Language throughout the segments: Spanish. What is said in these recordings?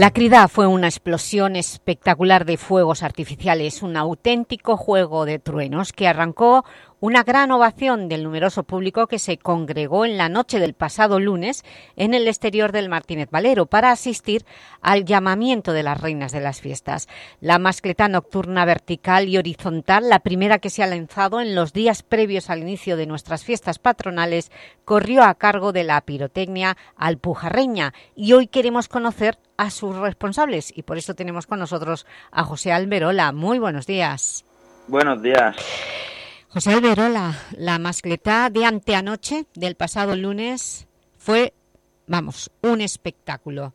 La Crida fue una explosión espectacular de fuegos artificiales, un auténtico juego de truenos que arrancó una gran ovación del numeroso público que se congregó en la noche del pasado lunes en el exterior del Martínez Valero para asistir al llamamiento de las reinas de las fiestas. La mascleta nocturna vertical y horizontal, la primera que se ha lanzado en los días previos al inicio de nuestras fiestas patronales, corrió a cargo de la pirotecnia alpujarreña y hoy queremos conocer a sus responsables y por eso tenemos con nosotros a José Alberola. Muy buenos días. Buenos días. José Alberola, la mascleta de anteanoche del pasado lunes fue, vamos, un espectáculo.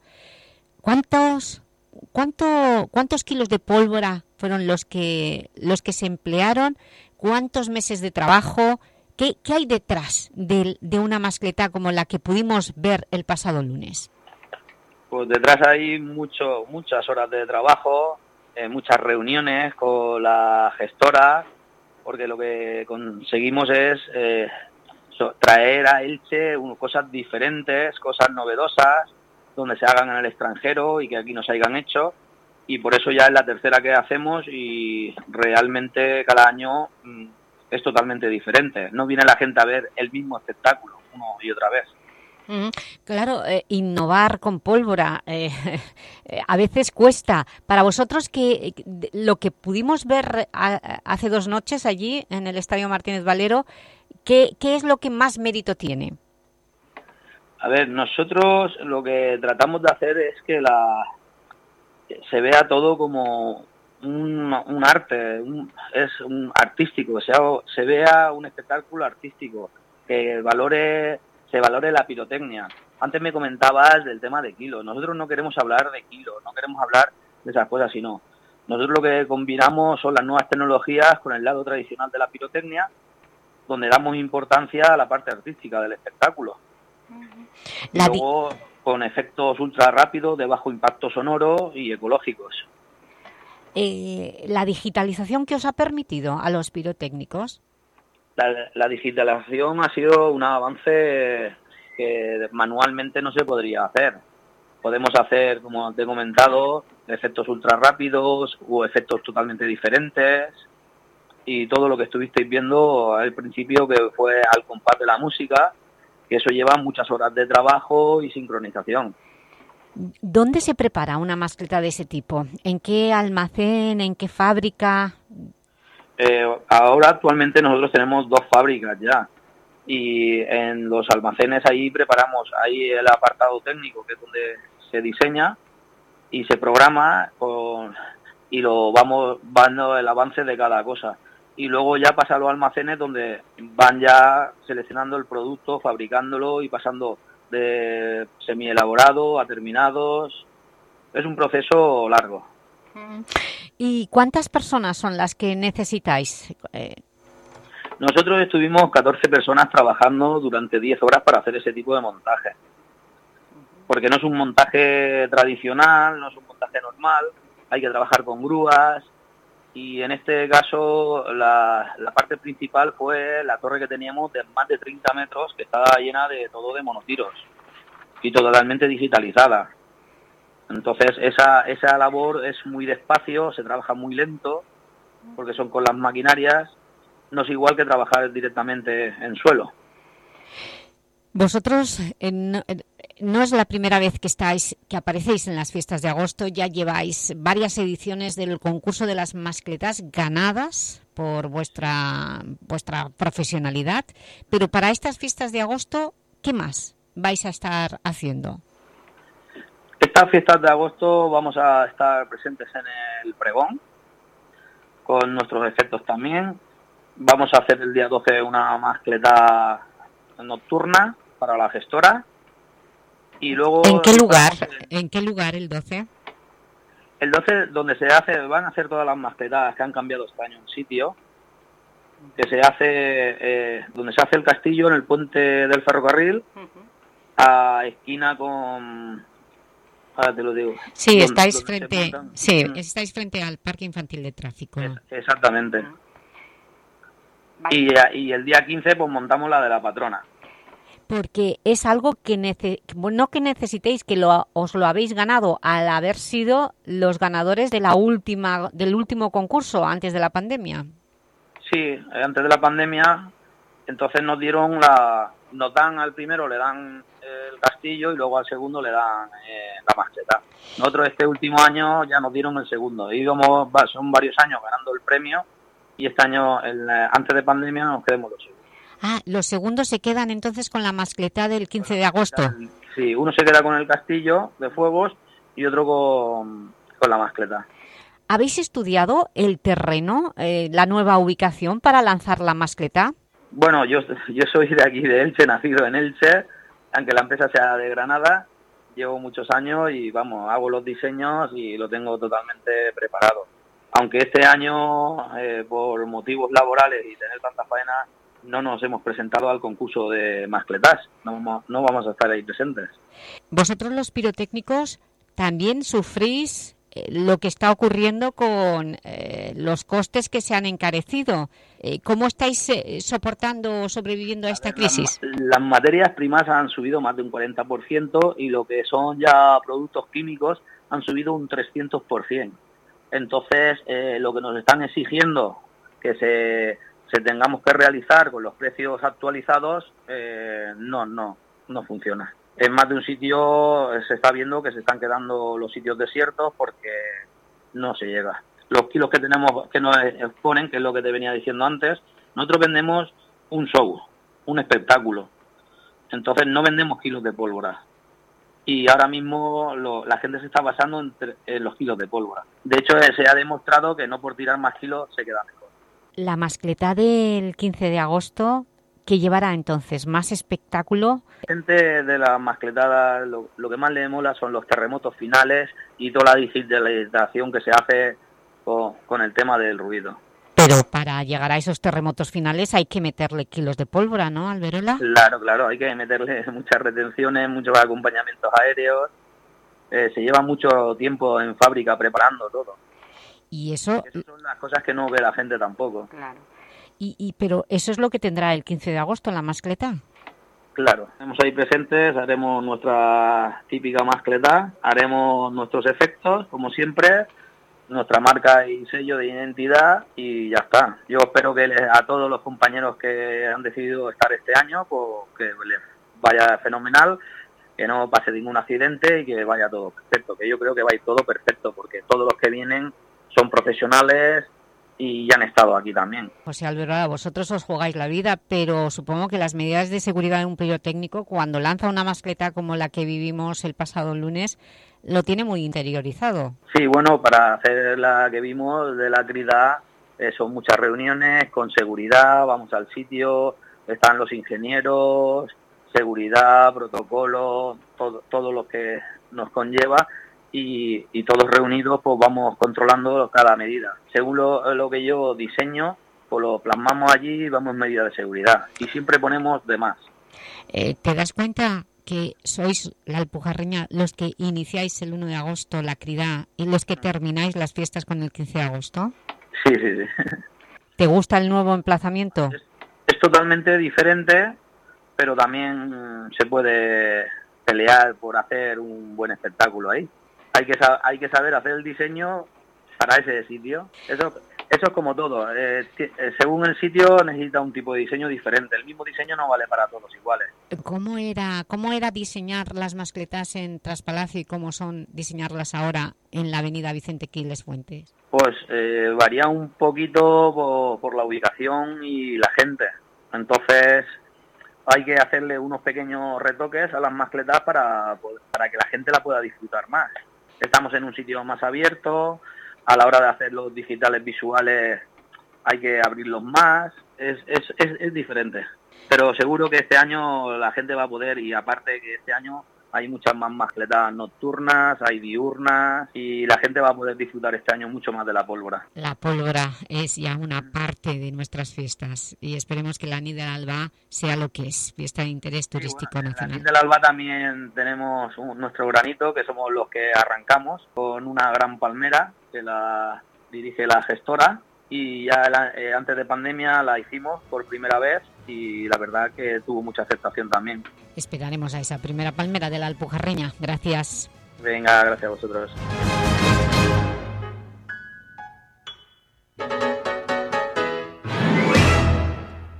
¿Cuántos, cuánto, ¿Cuántos kilos de pólvora fueron los que, los que se emplearon? ¿Cuántos meses de trabajo? ¿Qué, qué hay detrás de, de una mascleta como la que pudimos ver el pasado lunes? Pues detrás hay mucho, muchas horas de trabajo, eh, muchas reuniones con la gestora, porque lo que conseguimos es eh, traer a Elche cosas diferentes, cosas novedosas, donde se hagan en el extranjero y que aquí no se hayan hecho. Y por eso ya es la tercera que hacemos y realmente cada año mm, es totalmente diferente. No viene la gente a ver el mismo espectáculo uno y otra vez. Claro, eh, innovar con pólvora eh, eh, a veces cuesta. Para vosotros, que lo que pudimos ver hace dos noches allí en el Estadio Martínez Valero, ¿qué, ¿qué, es lo que más mérito tiene? A ver, nosotros lo que tratamos de hacer es que la se vea todo como un, arte, es un artístico, sea, se vea un espectáculo artístico, que valore se valore la pirotecnia. Antes me comentabas del tema de kilos. Nosotros no queremos hablar de kilos, no queremos hablar de esas cosas, sino nosotros lo que combinamos son las nuevas tecnologías con el lado tradicional de la pirotecnia, donde damos importancia a la parte artística del espectáculo. luego con efectos ultra rápidos, de bajo impacto sonoro y ecológicos. Eh, ¿La digitalización que os ha permitido a los pirotécnicos? La, digitalización ha sido un avance que manualmente no se podría hacer. Podemos hacer, como te he comentado, efectos ultra rápidos o efectos totalmente diferentes y todo lo que estuvisteis viendo al principio que fue al compás de la música, que eso lleva muchas horas de trabajo y sincronización. ¿Dónde se prepara una mascleta de ese tipo? ¿En qué almacén? ¿En qué fábrica? Eh, ahora actualmente nosotros tenemos dos fábricas ya y en los almacenes ahí preparamos ahí el apartado técnico que es donde se diseña y se programa y lo vamos dando el avance de cada cosa y luego ya pasa a los almacenes donde van ya seleccionando el producto, fabricándolo y pasando de semi elaborado a terminados. Es un proceso largo. ¿Y cuántas personas son las que necesitáis? Eh, Nosotros estuvimos 14 personas trabajando durante 10 horas para hacer ese tipo de montaje. Porque no es un montaje tradicional, no es un montaje normal, hay que trabajar con grúas y en este caso la, parte principal fue la torre que teníamos de más de 30 metros que estaba llena de todo de monotiros y totalmente digitalizada. Entonces esa, esa labor es muy despacio, se trabaja muy lento, porque son con las maquinarias, no es igual que trabajar directamente en suelo. Vosotros no es la primera vez que estáis, que aparecéis en las fiestas de agosto, ya lleváis varias ediciones del concurso de las mascletas ganadas por vuestra, vuestra profesionalidad, pero para estas fiestas de agosto, ¿qué más vais a estar haciendo? Estas fiestas de agosto vamos a estar presentes en el pregón, con nuestros efectos también. Vamos a hacer el día 12 una mascleta nocturna para la gestora. Y luego ¿En qué lugar? ¿En qué lugar el 12? El 12 donde se hace, van a hacer todas las mascletas que han cambiado este año en sitio, que se hace, eh, donde se hace el castillo en el puente del ferrocarril, a esquina con Ahora te lo digo. Sí, estáis frente, sí, mm. estáis frente al Parque Infantil de Tráfico. exactamente. Y, y, el día 15 pues montamos la de la patrona. Porque es algo que no que necesitéis, que lo, os lo habéis ganado al haber sido los ganadores de la última, del último concurso antes de la pandemia. Sí, antes de la pandemia, entonces nos dieron la, nos dan al primero, le dan el castillo y luego al segundo le dan eh, la mascleta. Nosotros este último año ya nos dieron el segundo. Íbamos, son varios años ganando el premio y este año, el, antes de pandemia, nos quedamos los segundos. Ah, los segundos se quedan entonces con la mascleta del 15 de agosto. Sí, uno se queda con el castillo de fuegos y otro con, con la mascleta. ¿Habéis estudiado el terreno, eh, la nueva ubicación para lanzar la mascleta? Bueno, yo, yo soy de aquí, de Elche, nacido en Elche, aunque la empresa sea de Granada, llevo muchos años y vamos, hago los diseños y lo tengo totalmente preparado. Aunque este año, eh, por motivos laborales y tener tanta faena, no nos hemos presentado al concurso de mascletas, no, no vamos a estar ahí presentes. Vosotros los pirotécnicos también sufrís lo que está ocurriendo con eh, los costes que se han encarecido. Eh, ¿Cómo estáis eh, soportando o sobreviviendo a esta crisis? Las, materias primas han subido más de un 40% y lo que son ya productos químicos han subido un 300%. Entonces, lo que nos están exigiendo que se, se, tengamos que realizar con los precios actualizados, no, no, no funciona en más de un sitio se está viendo que se están quedando los sitios desiertos porque no se llega. Los kilos que tenemos que nos exponen, que es lo que te venía diciendo antes, nosotros vendemos un show, un espectáculo. Entonces no vendemos kilos de pólvora. Y ahora mismo la gente se está basando en, los kilos de pólvora. De hecho, se ha demostrado que no por tirar más kilos se queda mejor. La mascleta del 15 de agosto ¿Qué llevará entonces? ¿Más espectáculo? Gente de la mascletada, lo, que más le mola son los terremotos finales y toda la digitalización que se hace con, el tema del ruido. Pero para llegar a esos terremotos finales hay que meterle kilos de pólvora, ¿no, Alberola? Claro, claro, hay que meterle muchas retenciones, muchos acompañamientos aéreos. Eh, se lleva mucho tiempo en fábrica preparando todo. Y eso... Esas son las cosas que no ve la gente tampoco. Claro. Y, pero eso es lo que tendrá el 15 de agosto en la mascleta. Claro, estamos ahí presentes, haremos nuestra típica mascleta, haremos nuestros efectos, como siempre, nuestra marca y sello de identidad y ya está. Yo espero que a todos los compañeros que han decidido estar este año, pues que les vaya fenomenal, que no pase ningún accidente y que vaya todo perfecto, que yo creo que va a ir todo perfecto, porque todos los que vienen son profesionales, y ya han estado aquí también. José Alberto, vosotros os jugáis la vida, pero supongo que las medidas de seguridad de un técnico, cuando lanza una mascleta como la que vivimos el pasado lunes, lo tiene muy interiorizado. Sí, bueno, para hacer la que vimos de la Trinidad, eh, son muchas reuniones con seguridad, vamos al sitio, están los ingenieros, seguridad, protocolo, todo, todo lo que nos conlleva y, todos reunidos pues vamos controlando cada medida. Según lo, que yo diseño, pues lo plasmamos allí y vamos en medida de seguridad y siempre ponemos de más. Eh, ¿Te das cuenta que sois la Alpujarreña los que iniciáis el 1 de agosto la crida y los que termináis las fiestas con el 15 de agosto? Sí, sí, sí. ¿Te gusta el nuevo emplazamiento? es totalmente diferente, pero también se puede pelear por hacer un buen espectáculo ahí hay que, hay que saber hacer el diseño para ese sitio. Eso, eso es como todo. Eh, eh, según el sitio necesita un tipo de diseño diferente. El mismo diseño no vale para todos iguales. ¿Cómo era, cómo era diseñar las mascletas en Traspalacio y cómo son diseñarlas ahora en la avenida Vicente Quiles Fuentes? Pues eh, varía un poquito por, por, la ubicación y la gente. Entonces hay que hacerle unos pequeños retoques a las mascletas para, para que la gente la pueda disfrutar más estamos en un sitio más abierto, a la hora de hacer los digitales visuales hay que abrirlos más, es, es, es, diferente. Pero seguro que este año la gente va a poder, y aparte que este año hay muchas más mascletas nocturnas, hay diurnas y la gente va a poder disfrutar este año mucho más de la pólvora. La pólvora es ya una parte de nuestras fiestas y esperemos que la Nid del Alba sea lo que es, fiesta de interés turístico nacional. En la Nid del Alba también tenemos nuestro granito, que somos los que arrancamos con una gran palmera que la dirige la gestora y ya eh, antes de pandemia la hicimos por primera vez y la verdad que tuvo mucha aceptación también. Esperaremos a esa primera palmera de la Alpujarreña. Gracias. Venga, gracias a vosotros.